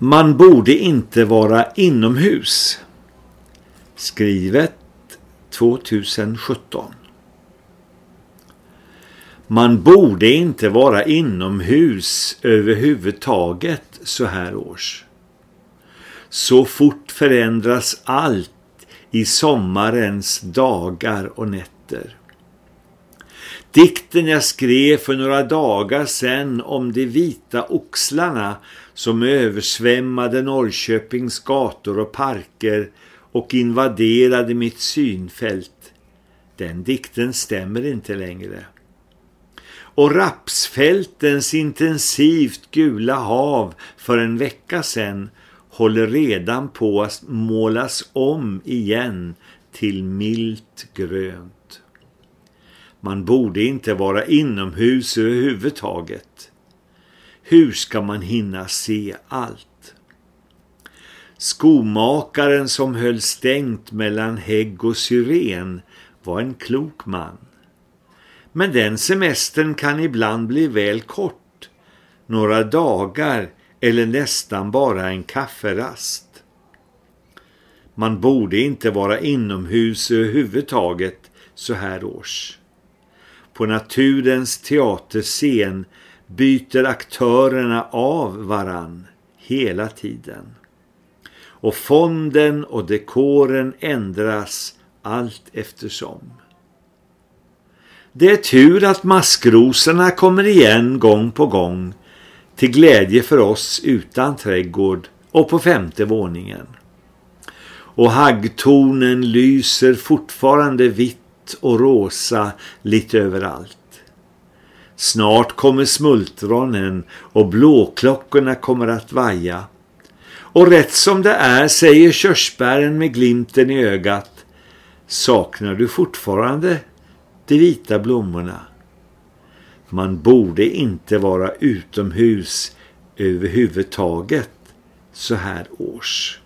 Man borde inte vara inomhus. Skrivet 2017. Man borde inte vara inomhus överhuvudtaget så här års. Så fort förändras allt i sommarens dagar och nätter. Dikten jag skrev för några dagar sedan om de vita oxlarna som översvämmade Norrköpings gator och parker och invaderade mitt synfält. Den dikten stämmer inte längre. Och rapsfältens intensivt gula hav för en vecka sedan håller redan på att målas om igen till milt grönt. Man borde inte vara inomhus överhuvudtaget. Hur ska man hinna se allt? Skomakaren som höll stängt mellan hägg och syren var en klok man. Men den semestern kan ibland bli väl kort. Några dagar eller nästan bara en kafferast. Man borde inte vara inomhus överhuvudtaget så här års. På naturens teaterscen byter aktörerna av varann hela tiden. Och fonden och dekoren ändras allt eftersom. Det är tur att maskrosorna kommer igen gång på gång till glädje för oss utan trädgård och på femte våningen. Och haggtornen lyser fortfarande vitt och rosa lite överallt. Snart kommer smultronen och blåklockorna kommer att vaja. Och rätt som det är säger körsbären med glimten i ögat Saknar du fortfarande de vita blommorna? Man borde inte vara utomhus överhuvudtaget så här års.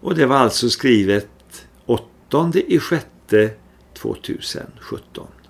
Och det var alltså skrivet 8 i sjätte 2017.